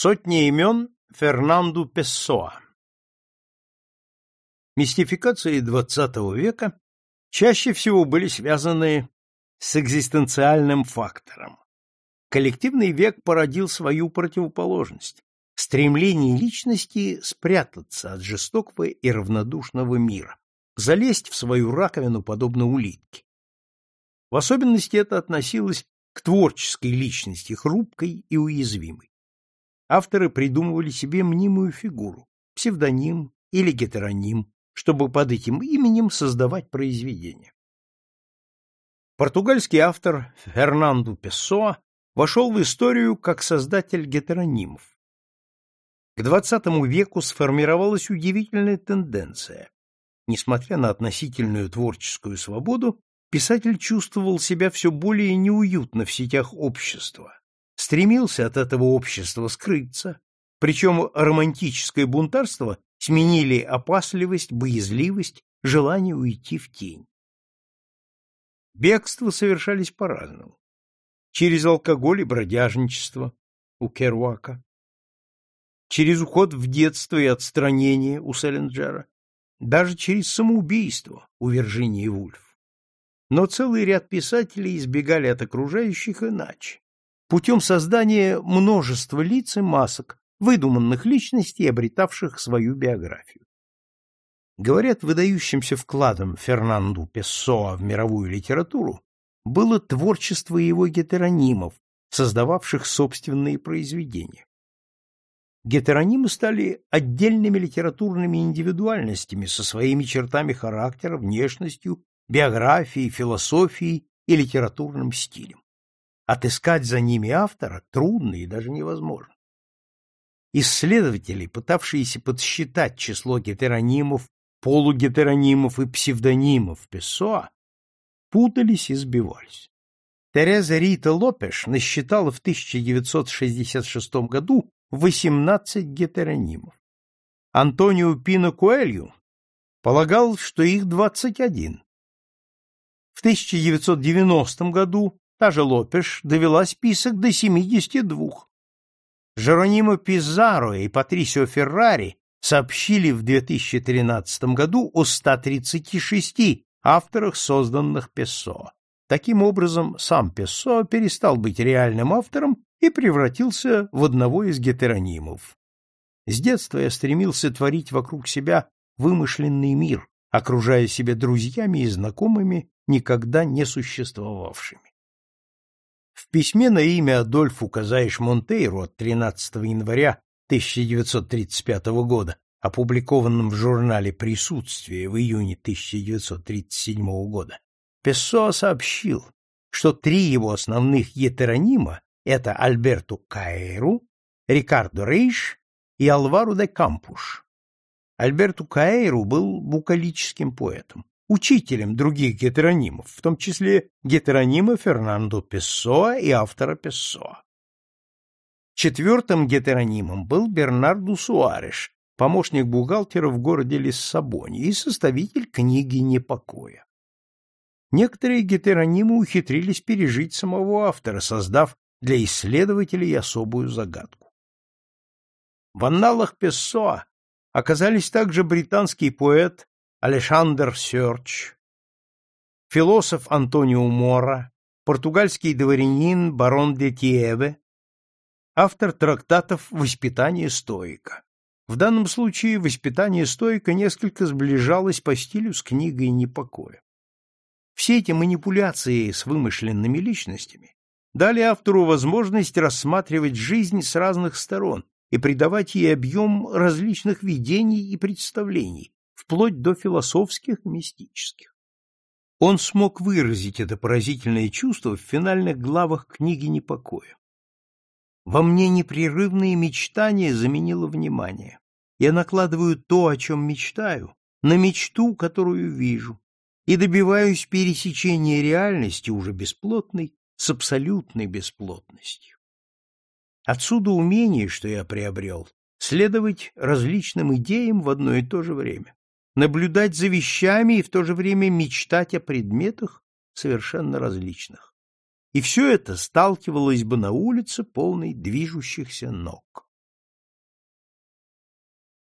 Сотни имен Фернанду Пессоа Мистификации XX века чаще всего были связаны с экзистенциальным фактором. Коллективный век породил свою противоположность – стремление личности спрятаться от жестокого и равнодушного мира, залезть в свою раковину, подобно улитке. В особенности это относилось к творческой личности, хрупкой и уязвимой авторы придумывали себе мнимую фигуру, псевдоним или гетероним, чтобы под этим именем создавать произведения. Португальский автор Фернандо Пессоа вошел в историю как создатель гетеронимов. К XX веку сформировалась удивительная тенденция. Несмотря на относительную творческую свободу, писатель чувствовал себя все более неуютно в сетях общества, стремился от этого общества скрыться, причем романтическое бунтарство сменили опасливость, боязливость, желание уйти в тень. Бегства совершались по-разному. Через алкоголь и бродяжничество у Керуака, через уход в детство и отстранение у Селлинджера, даже через самоубийство у Вирджинии Вульф. Но целый ряд писателей избегали от окружающих иначе путем создания множества лиц и масок, выдуманных личностей, обретавших свою биографию. Говорят, выдающимся вкладом Фернанду Пессоа в мировую литературу было творчество его гетеронимов, создававших собственные произведения. Гетеронимы стали отдельными литературными индивидуальностями со своими чертами характера, внешностью, биографией, философией и литературным стилем. Отыскать за ними автора трудно и даже невозможно. Исследователи, пытавшиеся подсчитать число гетеронимов, полугетеронимов и псевдонимов Пессоа, путались и сбивались. Тереза Рита Лопеш насчитала в 1966 году 18 гетеронимов. Антонио Пино Куэлью полагал, что их 21. В 1990 году Та же Лопеш довела список до 72. Жеронимо Пизаро и Патрисио Феррари сообщили в 2013 году о 136 авторах, созданных Пессо. Таким образом, сам Пессо перестал быть реальным автором и превратился в одного из гетеронимов. С детства я стремился творить вокруг себя вымышленный мир, окружая себя друзьями и знакомыми, никогда не существовавшими. В письме на имя Адольфу Казаиш Монтейру от 13 января 1935 года, опубликованном в журнале «Присутствие» в июне 1937 года, Пессоа сообщил, что три его основных етеронима — это Альберту Каэру, Рикардо Рейш и Алвару де Кампуш. Альберту Каэру был букалическим поэтом учителем других гетеронимов, в том числе гетеронима Фернандо Пессоа и автора Пессоа. Четвертым гетеронимом был Бернарду Суареш, помощник бухгалтера в городе Лиссабоне и составитель книги «Непокоя». Некоторые гетеронимы ухитрились пережить самого автора, создав для исследователей особую загадку. В анналах Пессоа оказались также британский поэт Алешандр Сёрч, философ Антонио Мора, португальский дворянин барон де Тиеве, автор трактатов «Воспитание стоика». В данном случае «Воспитание стоика» несколько сближалось по стилю с книгой «Непокоя». Все эти манипуляции с вымышленными личностями дали автору возможность рассматривать жизнь с разных сторон и придавать ей объем различных видений и представлений, вплоть до философских и мистических. Он смог выразить это поразительное чувство в финальных главах книги «Непокоя». Во мне непрерывные мечтания заменило внимание. Я накладываю то, о чем мечтаю, на мечту, которую вижу, и добиваюсь пересечения реальности, уже бесплотной, с абсолютной бесплотностью. Отсюда умение, что я приобрел, следовать различным идеям в одно и то же время наблюдать за вещами и в то же время мечтать о предметах совершенно различных. И все это сталкивалось бы на улице полной движущихся ног.